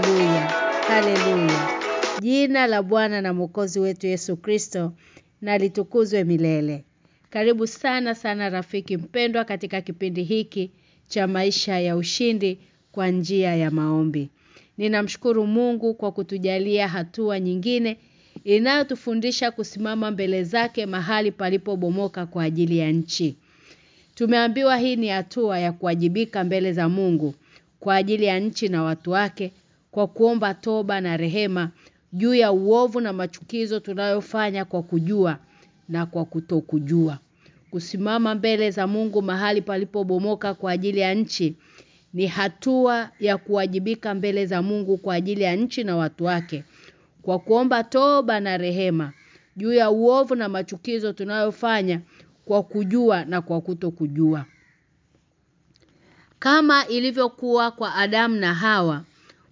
Haleluya. Haleluya. Jina la Bwana na Mwokozi wetu Yesu Kristo na litukuzwe milele. Karibu sana sana rafiki mpendwa katika kipindi hiki cha maisha ya ushindi kwa njia ya maombi. Ninamshukuru Mungu kwa kutujalia hatua nyingine inayotufundisha kusimama mbele zake mahali palipobomoka kwa ajili ya nchi. Tumeambiwa hii ni hatua ya kuwajibika mbele za Mungu kwa ajili ya nchi na watu wake kwa kuomba toba na rehema juu ya uovu na machukizo tunayofanya kwa kujua na kwa kutokujua. Kusimama mbele za Mungu mahali palipobomoka kwa ajili ya nchi ni hatua ya kuwajibika mbele za Mungu kwa ajili ya nchi na watu wake kwa kuomba toba na rehema juu ya uovu na machukizo tunayofanya kwa kujua na kwa kutokujua. Kama ilivyokuwa kwa Adamu na Hawa,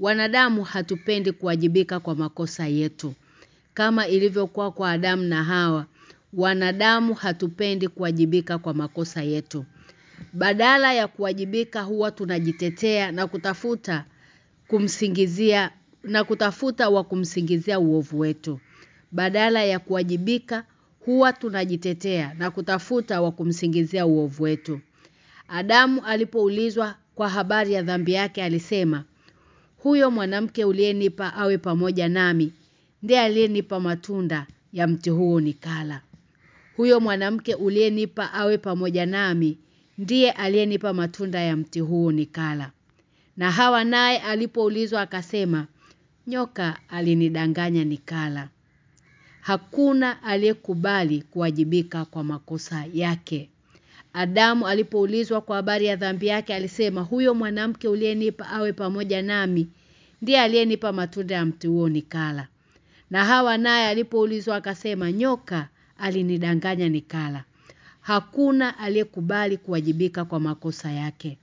wanadamu hatupendi kuwajibika kwa makosa yetu. Kama ilivyokuwa kwa Adamu na Hawa, wanadamu hatupendi kuwajibika kwa makosa yetu. Badala ya kuwajibika huwa tunajitetea na kutafuta kumsingizia na kutafuta wa kumsingizia uovu wetu. Badala ya kuwajibika huwa tunajitetea na kutafuta wa kumsingizia uovu wetu. Adamu alipoulizwa kwa habari ya dhambi yake alisema, "Huyo mwanamke uliyenipa awe pamoja nami, ndiye aliyenipa matunda ya mti huo nikala." Huyo mwanamke uliyenipa awe pamoja nami, ndiye aliyenipa matunda ya mti huo nikala. Na Hawa naye alipoulizwa akasema, "Nyoka alinidanganya nikala." Hakuna aliyekubali kuwajibika kwa makosa yake. Adamu alipoulizwa kwa habari ya dhambi yake alisema huyo mwanamke uliyenipa awe pamoja nami ndiye aliyenipa matunda ya mti huo nikala. Na Hawa naye alipoulizwa akasema nyoka alinidanganya nikala. Hakuna aliyekubali kuwajibika kwa makosa yake.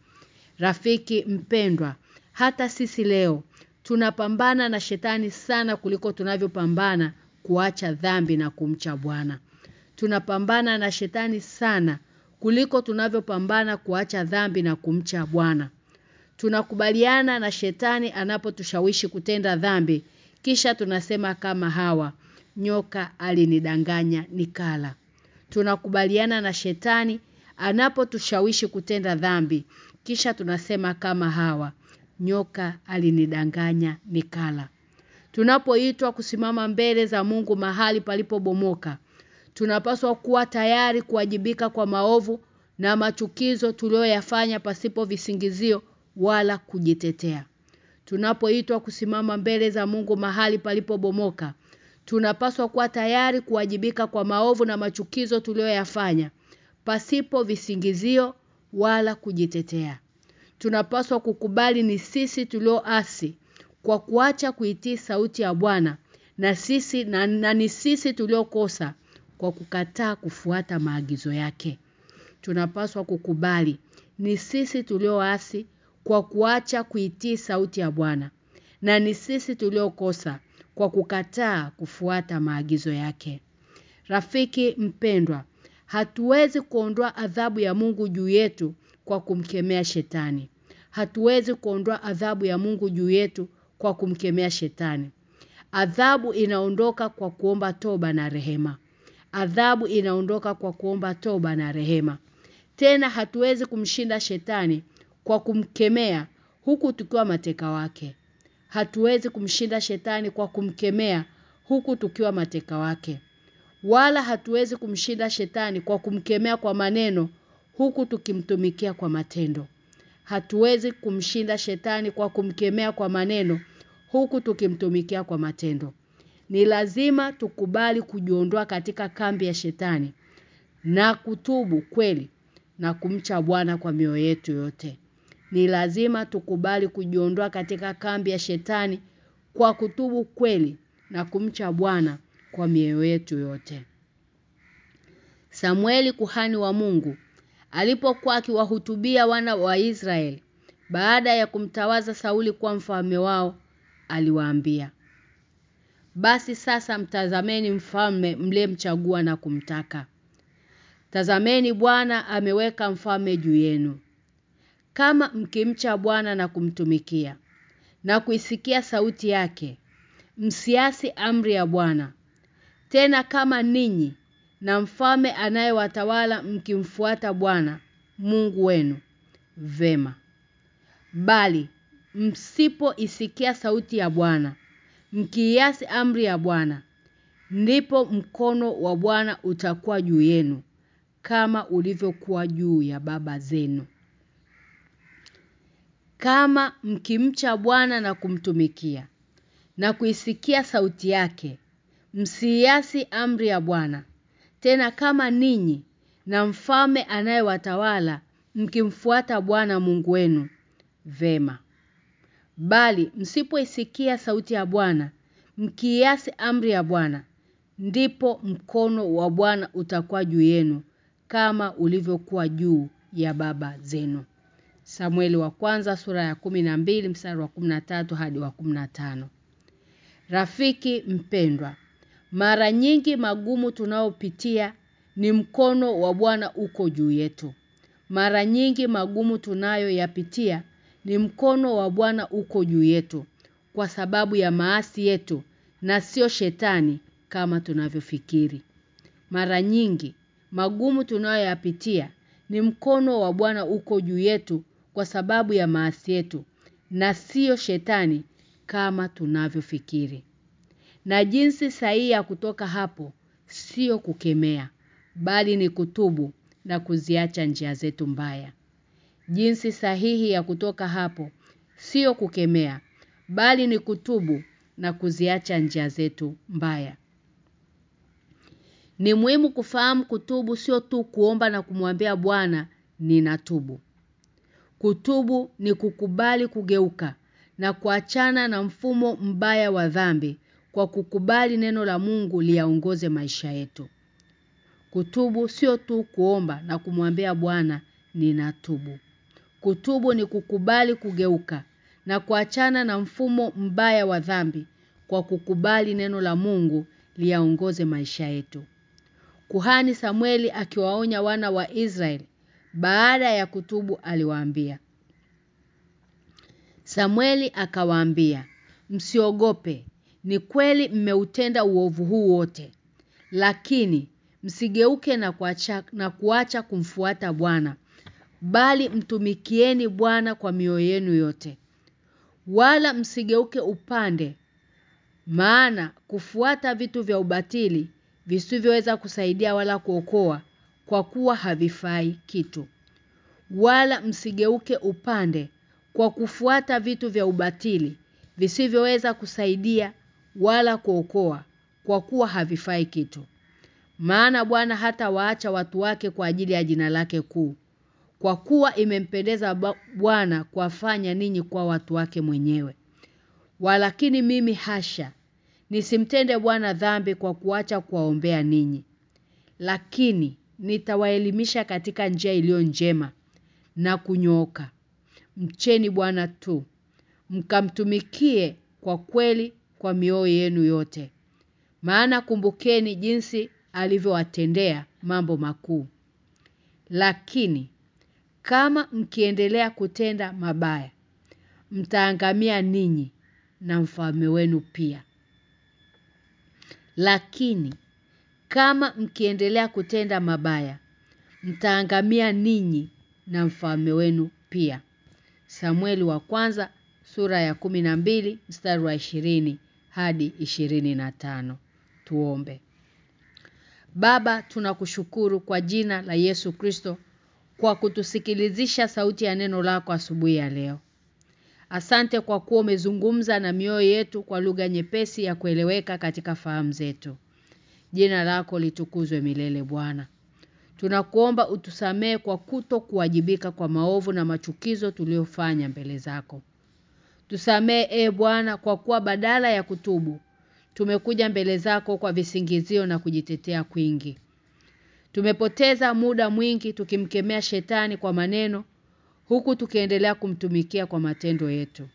Rafiki mpendwa, hata sisi leo tunapambana na shetani sana kuliko tunavyopambana kuacha dhambi na kumcha Bwana. Tunapambana na shetani sana kuliko tunavyopambana kuacha dhambi na kumcha Bwana. Tunakubaliana na shetani anapotushawishi kutenda dhambi kisha tunasema kama hawa nyoka alinidanganya nikala. Tunakubaliana na shetani anapotushawishi kutenda dhambi kisha tunasema kama hawa nyoka alinidanganya nikala. Tunapoitwa kusimama mbele za Mungu mahali palipobomoka tunapaswa kuwa tayari kuwajibika kwa maovu na machukizo tuliyoyafanya pasipo visingizio wala kujitetea. Tunapoitwa kusimama mbele za Mungu mahali palipobomoka tunapaswa kuwa tayari kuwajibika kwa maovu na machukizo tuliyoyafanya pasipo visingizio wala kujitetea. Tunapaswa kukubali ni sisi tulioasi kwa kuacha kuitii sauti ya Bwana na sisi na, na ni sisi tuliokosa kwa kukataa kufuata maagizo yake. Tunapaswa kukubali ni sisi tulioasi kwa kuacha kuitii sauti ya Bwana na ni sisi tuliokosa kwa kukataa kufuata maagizo yake. Rafiki mpendwa, hatuwezi kuondoa adhabu ya Mungu juu yetu kwa kumkemea shetani. Hatuwezi kuondoa adhabu ya Mungu juu yetu kwa kumkemea shetani. Adhabu inaondoka kwa kuomba toba na rehema. Adhabu inaondoka kwa kuomba toba na rehema. Tena hatuwezi kumshinda shetani kwa kumkemea huku tukiwa mateka wake. Hatuwezi kumshinda shetani kwa kumkemea huku tukiwa mateka wake. Wala hatuwezi kumshinda shetani kwa kumkemea kwa maneno huku tukimtumikia kwa matendo. Hatuwezi kumshinda shetani kwa kumkemea kwa maneno huku tukimtumikia kwa matendo. Ni lazima tukubali kujiondoa katika kambi ya shetani na kutubu kweli na kumcha Bwana kwa mioyo yetu yote. Ni lazima tukubali kujiondoa katika kambi ya shetani kwa kutubu kweli na kumcha Bwana kwa mioyo yetu yote. Samueli kuhani wa Mungu alipokuwa akiwahutubia wana wa Israeli baada ya kumtawaza Sauli kuwa mfalme wao aliwaambia Basi sasa mtazameni mfalme mlemchagua na kumtaka. Tazameni Bwana ameweka mfalme juu yenu. Kama mkimcha Bwana na kumtumikia na kuisikia sauti yake msiasi amri ya Bwana. Tena kama ninyi na mfalme anayewatawala mkimfuata Bwana Mungu wenu vema. Bali msipoisikia sauti ya Bwana mkiasi amri ya Bwana. Ndipo mkono wa Bwana utakuwa juu yenu kama ulivyokuwa juu ya baba zenu. Kama mkimcha Bwana na kumtumikia na kuisikia sauti yake msiasi amri ya Bwana. Tena kama ninyi na mfalme anayewatawala mkimfuata Bwana Mungu wenu vema bali msipoisikia sauti ya Bwana mkiasi amri ya Bwana ndipo mkono wa Bwana utakuwa juu yenu kama ulivyokuwa juu ya baba zenu. Samueli wa kwanza sura ya mbili mstari wa 13 hadi wa 15 Rafiki mpendwa mara nyingi magumu tunayopitia ni mkono wa Bwana uko juu yetu. Mara nyingi magumu tunayoyapitia ni mkono wa Bwana uko juu yetu kwa sababu ya maasi yetu na sio shetani kama tunavyofikiri. Mara nyingi magumu tunayoyapitia ni mkono wa Bwana uko juu yetu kwa sababu ya maasi yetu na sio shetani kama tunavyofikiri. Na jinsi sahihi ya kutoka hapo sio kukemea bali ni kutubu na kuziacha njia zetu mbaya. Jinsi sahihi ya kutoka hapo sio kukemea bali ni kutubu na kuziacha njia zetu mbaya. Ni muhimu kufahamu kutubu sio tu kuomba na kumwambia Bwana ninatubu. Kutubu ni kukubali kugeuka na kuachana na mfumo mbaya wa dhambi kwa kukubali neno la Mungu liaongoze maisha yetu. Kutubu sio tu kuomba na kumwambia Bwana ninatubu. Kutubu ni kukubali kugeuka na kuachana na mfumo mbaya wa dhambi kwa kukubali neno la Mungu liaongoze maisha yetu. Kuhani Samueli akiwaonya wana wa Israeli baada ya kutubu aliwaambia Samueli akawaambia msiogope ni kweli mmeutenda uovu huu wote lakini msigeuke na kuacha na kuacha kumfuata Bwana bali mtumikieni Bwana kwa mioyo yenu yote. Wala msigeuke upande maana kufuata vitu vya ubatili visivyoweza kusaidia wala kuokoa kwa kuwa havifai kitu. Wala msigeuke upande kwa kufuata vitu vya ubatili visivyoweza kusaidia wala kuokoa kwa kuwa havifai kitu. Maana Bwana hata waacha watu wake kwa ajili ya jina lake kuu kwa kuwa imempendeza Bwana kuwafanya ninyi kwa watu wake mwenyewe. Walakini mimi hasha nisimtende Bwana dhambi kwa kuacha kuwaombea ninyi. Lakini nitawaelimisha katika njia iliyo njema na kunyooka. Mcheni Bwana tu mkamtumikie kwa kweli kwa mioyo yenu yote. Maana kumbukeni jinsi alivyowatendea mambo makuu. Lakini kama mkiendelea kutenda mabaya mtaangamia ninyi na mfalme wenu pia. Lakini kama mkiendelea kutenda mabaya mtaangamia ninyi na mfalme wenu pia. Samueli wa kwanza sura ya mbili mstari wa 20 hadi 25 tuombe. Baba tunakushukuru kwa jina la Yesu Kristo kwa kutusikilizisha sauti ya neno lako asubuhi ya leo. Asante kwa kuwa umezungumza na mioyo yetu kwa lugha nyepesi ya kueleweka katika fahamu zetu. Jina lako litukuzwe milele Bwana. Tunakuomba utusamee kwa kuto kuwajibika kwa maovu na machukizo tuliofanya mbele zako. Tusamee e Bwana kwa kuwa badala ya kutubu tumekuja mbele zako kwa visingizio na kujitetea kwingi. Tumepoteza muda mwingi tukimkemea shetani kwa maneno huku tukiendelea kumtumikia kwa matendo yetu.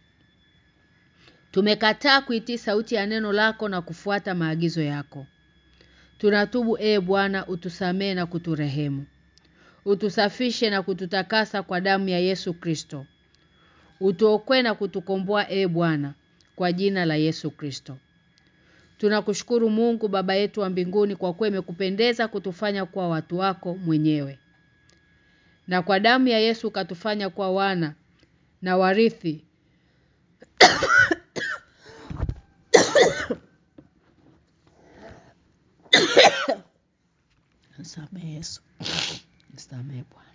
Tumekataa kuitii sauti ya neno lako na kufuata maagizo yako. Tunatubu e Bwana utusamee na kuturehemu. Utusafishe na kututakasa kwa damu ya Yesu Kristo. Utuokoe na kutukomboa e Bwana kwa jina la Yesu Kristo. Tunakushukuru Mungu baba yetu wa mbinguni kwa kuwa imekupendeza kutufanya kuwa watu wako mwenyewe. Na kwa damu ya Yesu ukatufanya kwa wana na warithi Nisamehe Yesu. Nisamehe Bwana.